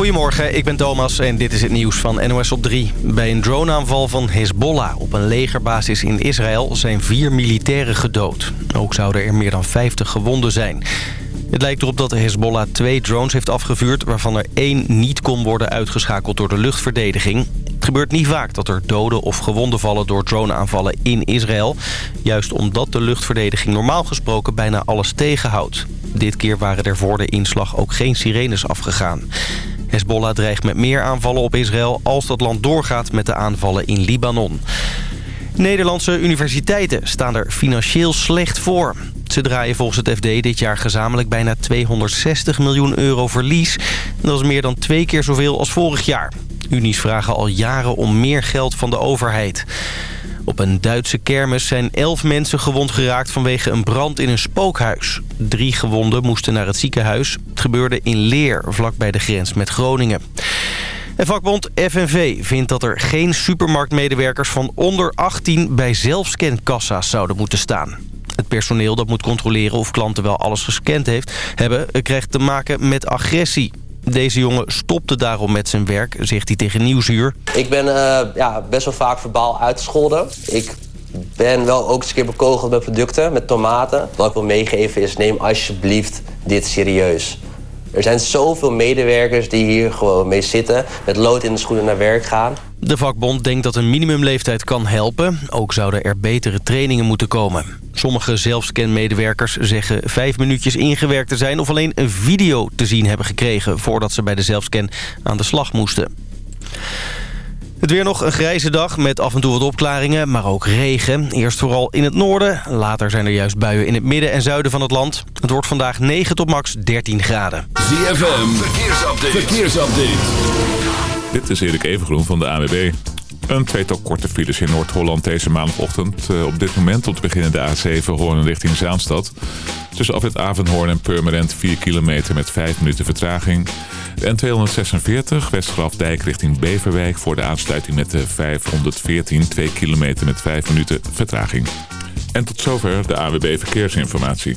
Goedemorgen, ik ben Thomas en dit is het nieuws van NOS op 3. Bij een droneaanval van Hezbollah op een legerbasis in Israël zijn vier militairen gedood. Ook zouden er meer dan 50 gewonden zijn. Het lijkt erop dat Hezbollah twee drones heeft afgevuurd... waarvan er één niet kon worden uitgeschakeld door de luchtverdediging. Het gebeurt niet vaak dat er doden of gewonden vallen door droneaanvallen in Israël. Juist omdat de luchtverdediging normaal gesproken bijna alles tegenhoudt. Dit keer waren er voor de inslag ook geen sirenes afgegaan. Hezbollah dreigt met meer aanvallen op Israël als dat land doorgaat met de aanvallen in Libanon. Nederlandse universiteiten staan er financieel slecht voor. Ze draaien volgens het FD dit jaar gezamenlijk bijna 260 miljoen euro verlies. Dat is meer dan twee keer zoveel als vorig jaar. Unies vragen al jaren om meer geld van de overheid. Op een Duitse kermis zijn elf mensen gewond geraakt vanwege een brand in een spookhuis. Drie gewonden moesten naar het ziekenhuis. Het gebeurde in Leer, vlakbij de grens met Groningen. En vakbond FNV vindt dat er geen supermarktmedewerkers van onder 18 bij zelfscankassa's zouden moeten staan. Het personeel dat moet controleren of klanten wel alles gescand heeft, hebben, krijgt te maken met agressie. Deze jongen stopte daarom met zijn werk, zegt hij tegen Nieuwsuur. Ik ben uh, ja, best wel vaak verbaal uitgescholden. Ik ben wel ook eens een keer bekogeld met producten, met tomaten. Wat ik wil meegeven is, neem alsjeblieft dit serieus. Er zijn zoveel medewerkers die hier gewoon mee zitten... met lood in de schoenen naar werk gaan. De vakbond denkt dat een minimumleeftijd kan helpen. Ook zouden er betere trainingen moeten komen. Sommige zelfscan-medewerkers zeggen vijf minuutjes ingewerkt te zijn... of alleen een video te zien hebben gekregen... voordat ze bij de zelfscan aan de slag moesten. Het weer nog een grijze dag met af en toe wat opklaringen, maar ook regen. Eerst vooral in het noorden, later zijn er juist buien in het midden en zuiden van het land. Het wordt vandaag 9 tot max 13 graden. ZFM, verkeersupdate. verkeersupdate. Dit is Erik Evengroen van de AWB. Een tweetal korte files in Noord-Holland deze maandagochtend. Uh, op dit moment tot beginnen de A7 Hoorn richting Zaanstad. Tussen afwit Avenhoorn en Purmerend 4 kilometer met 5 minuten vertraging. De N246 Westgrafdijk richting Beverwijk voor de aansluiting met de 514 2 kilometer met 5 minuten vertraging. En tot zover de AWB Verkeersinformatie.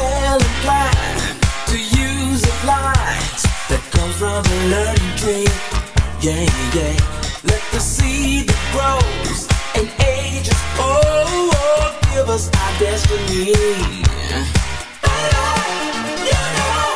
well inclined to use a light that comes from a learning tree. Yeah, yeah. Let the seed that grows and ages old oh, give us our destiny. And I, you know.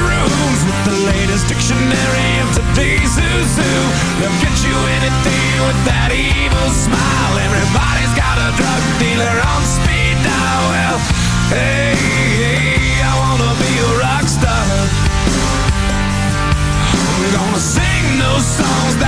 rooms with the latest dictionary of today's who's who. They'll get you anything with that evil smile. Everybody's got a drug dealer on speed dial. Well, hey, hey, I wanna be a rock star. I'm gonna sing those songs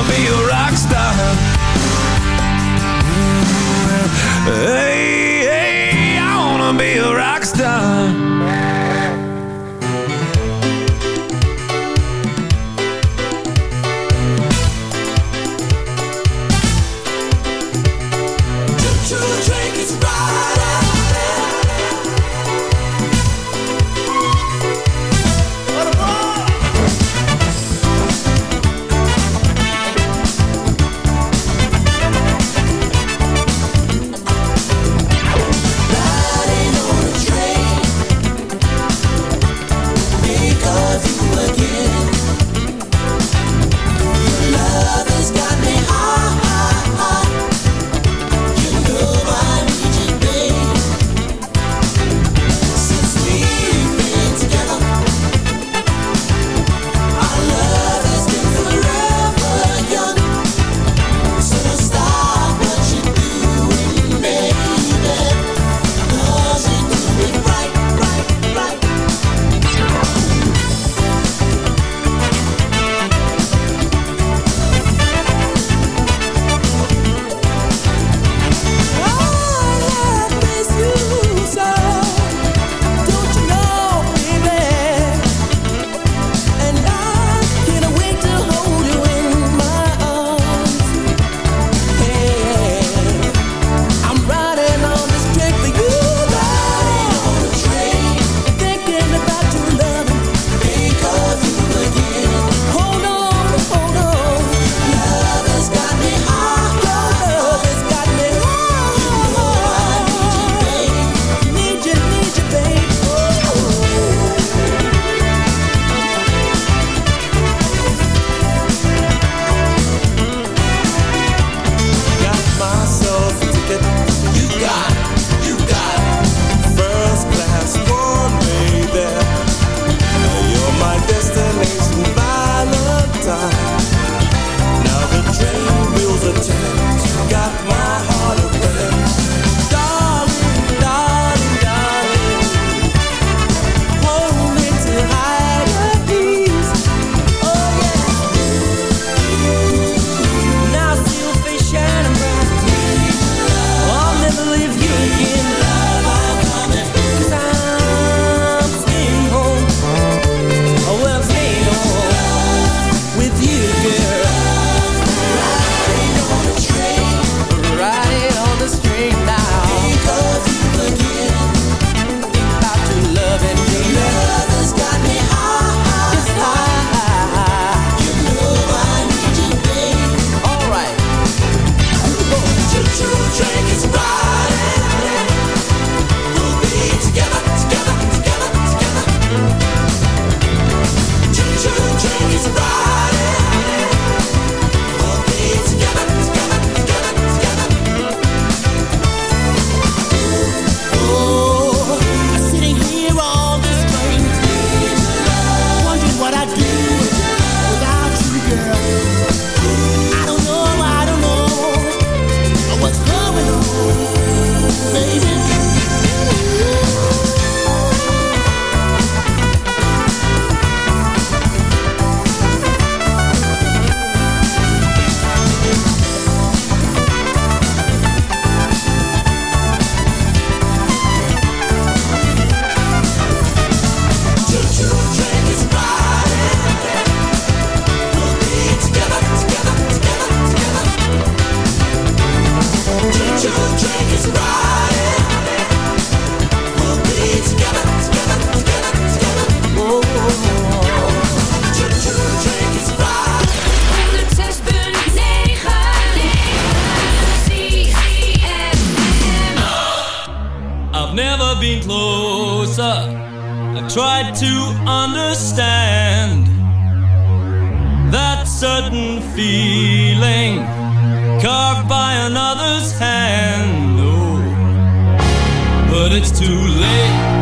wanna be a rock star. Hey, hey, I wanna be a rock star.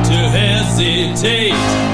To hesitate.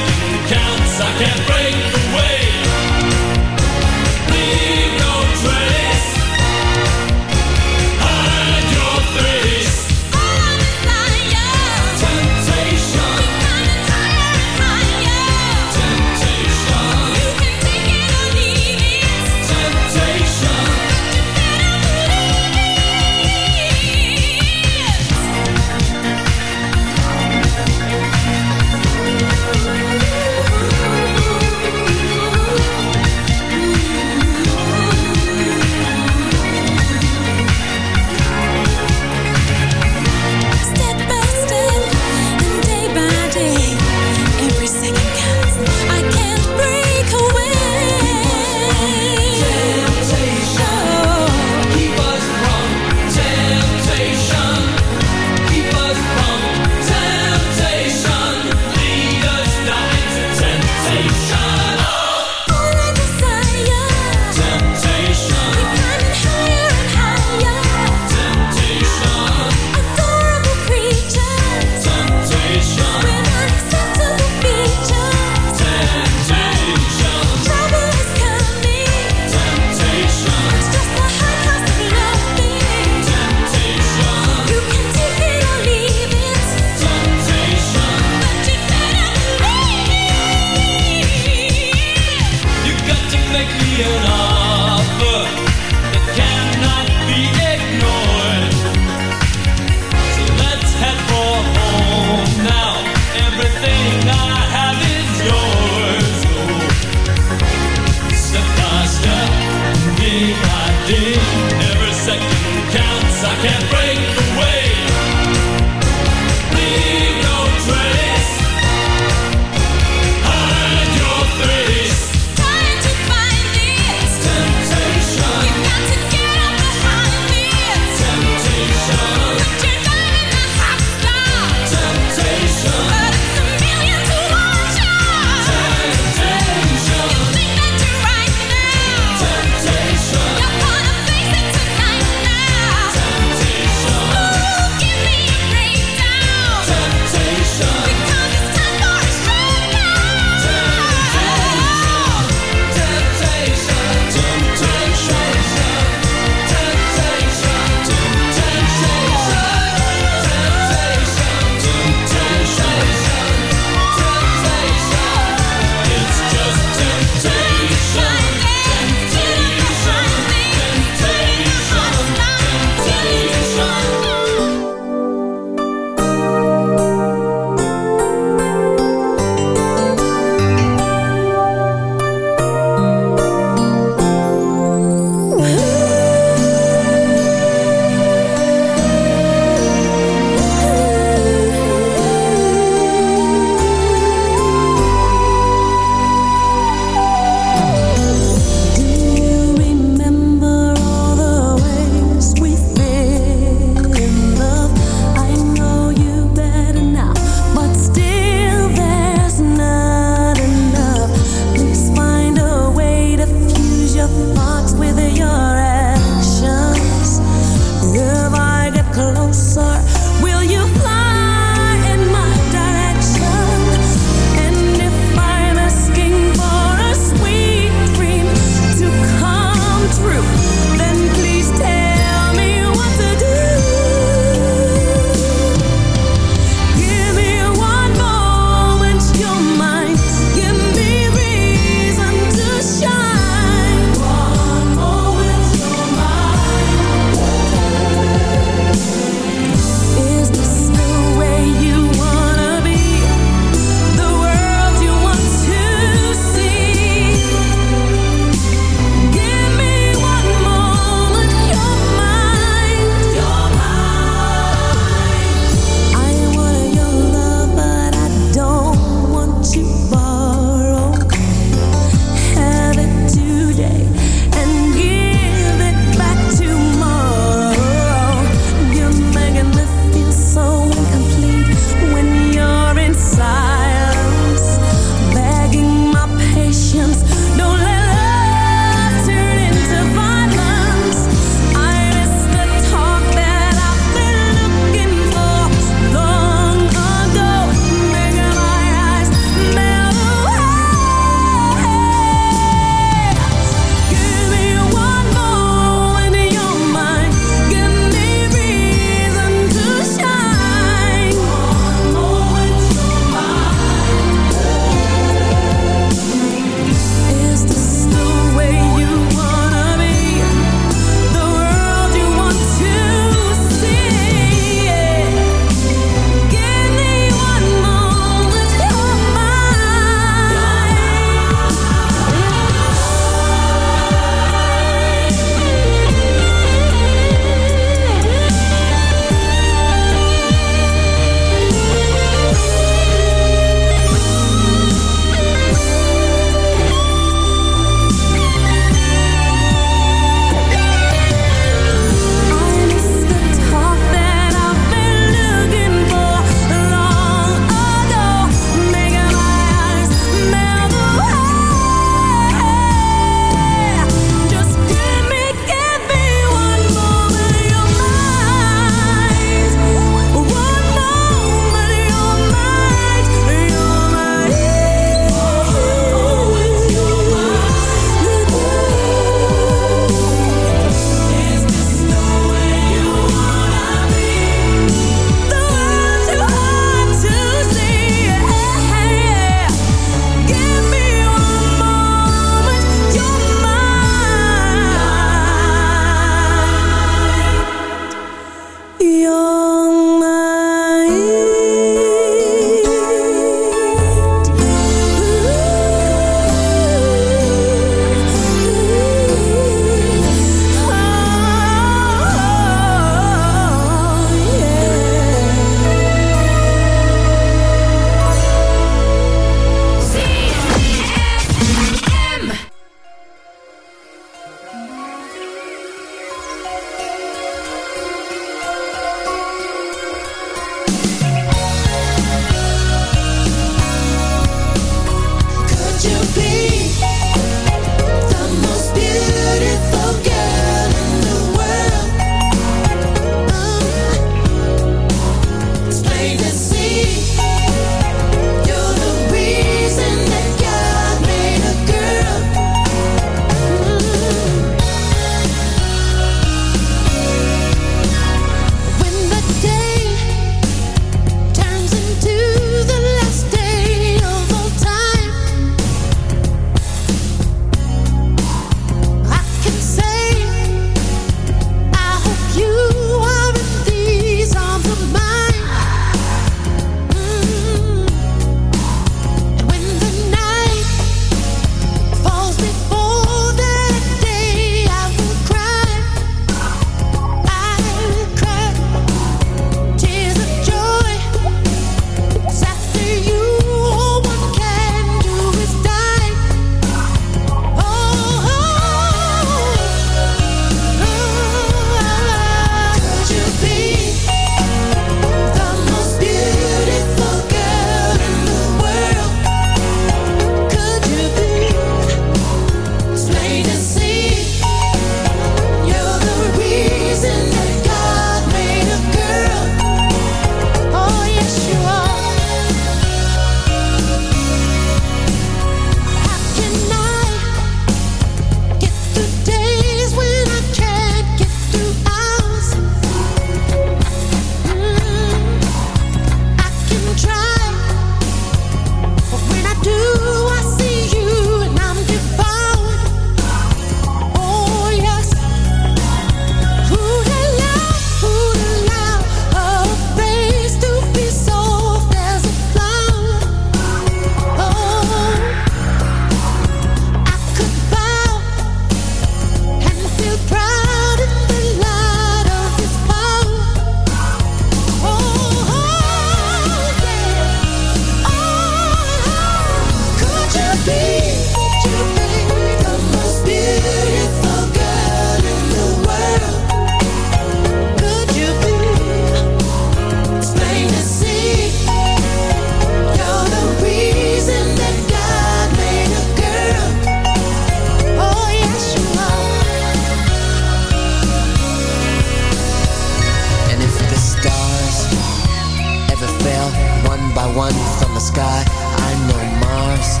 Sky. I know Mars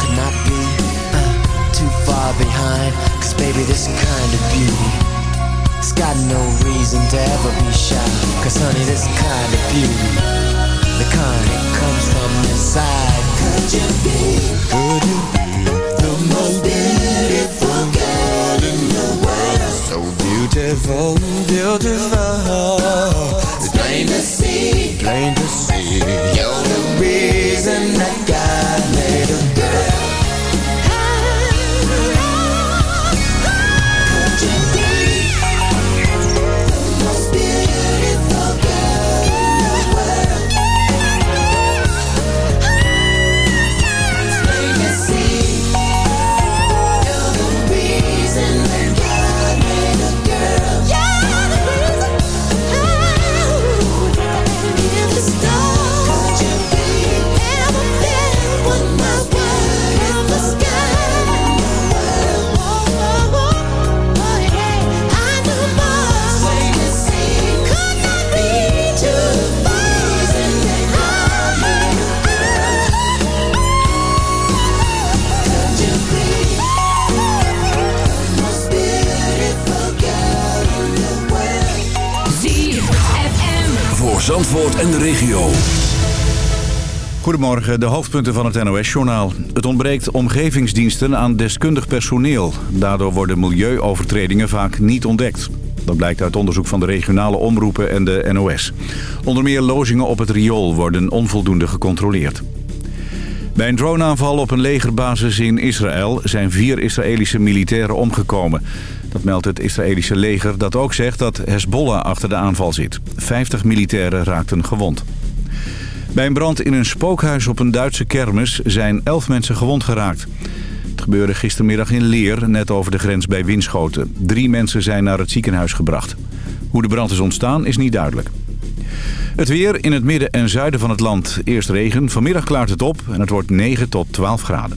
could not be uh, too far behind. Cause baby, this kind of beauty. It's got no reason to ever be shy. Cause honey, this kind of beauty, the kind that comes from inside. Could you be? Could you be the most beautiful the world? So beautiful, beautiful. It's plain to see, plain to see. Reason. that En de regio. Goedemorgen, de hoofdpunten van het NOS-journaal. Het ontbreekt omgevingsdiensten aan deskundig personeel. Daardoor worden milieuovertredingen vaak niet ontdekt. Dat blijkt uit onderzoek van de regionale omroepen en de NOS. Onder meer lozingen op het riool worden onvoldoende gecontroleerd. Bij een droneaanval op een legerbasis in Israël zijn vier Israëlische militairen omgekomen. Dat meldt het Israëlische leger dat ook zegt dat Hezbollah achter de aanval zit. 50 militairen raakten gewond. Bij een brand in een spookhuis op een Duitse kermis zijn 11 mensen gewond geraakt. Het gebeurde gistermiddag in Leer, net over de grens bij Winschoten. Drie mensen zijn naar het ziekenhuis gebracht. Hoe de brand is ontstaan is niet duidelijk. Het weer in het midden en zuiden van het land. Eerst regen, vanmiddag klaart het op en het wordt 9 tot 12 graden.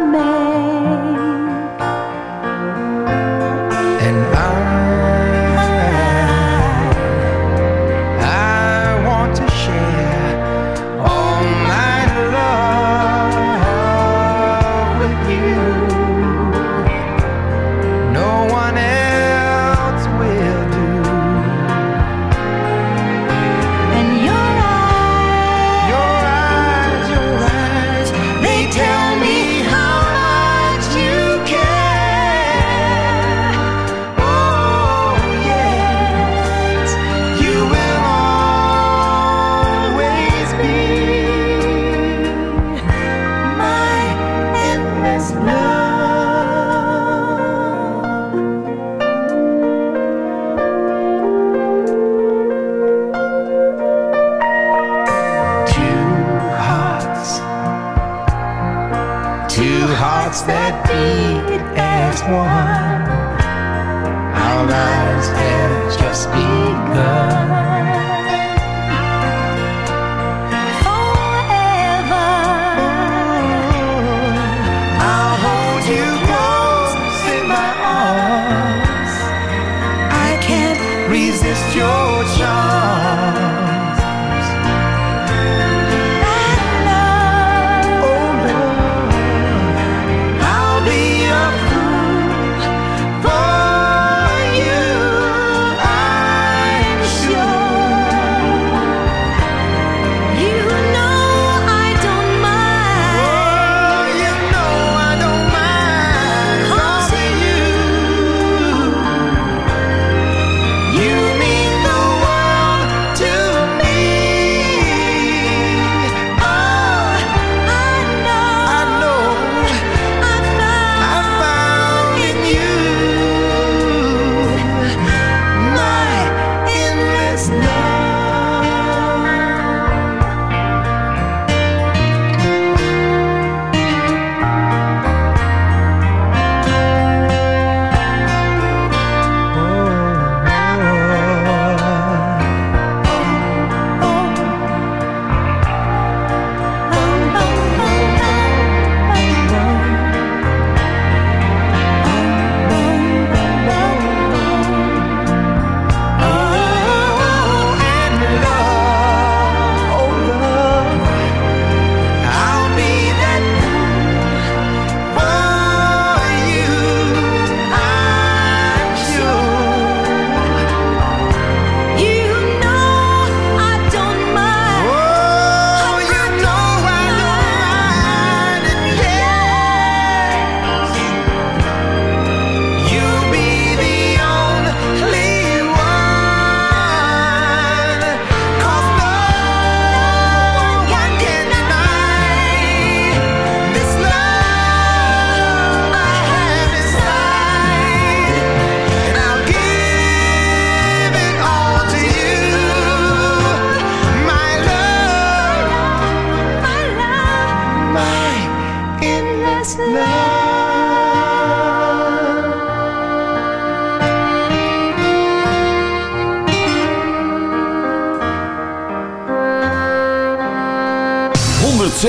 one. Our lives have just begun.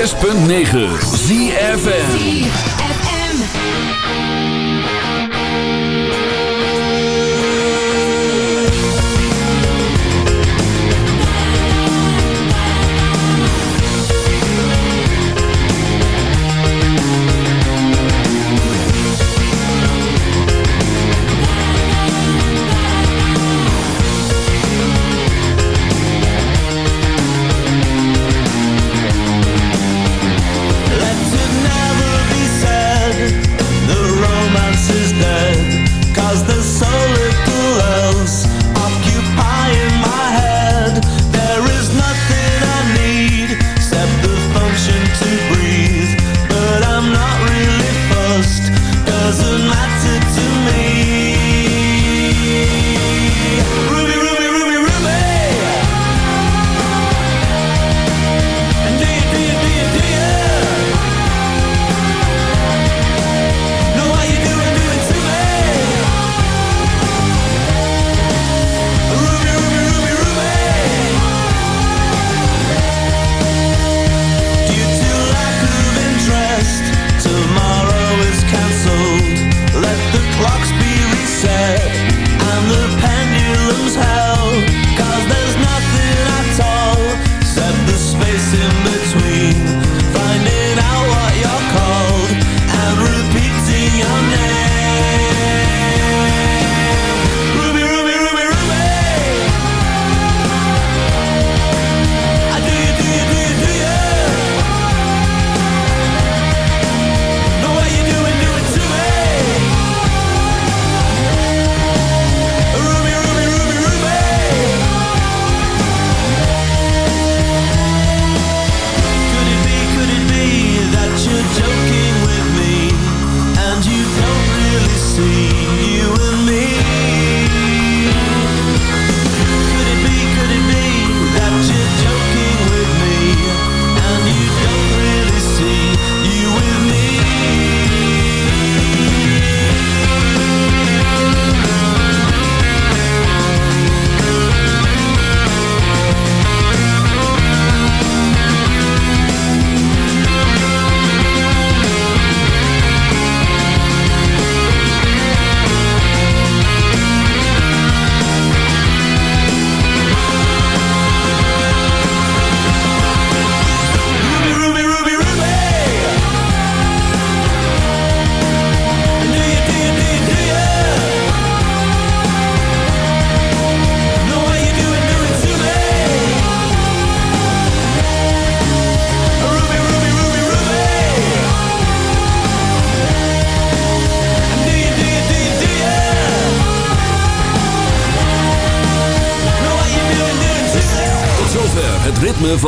106.9 ZFN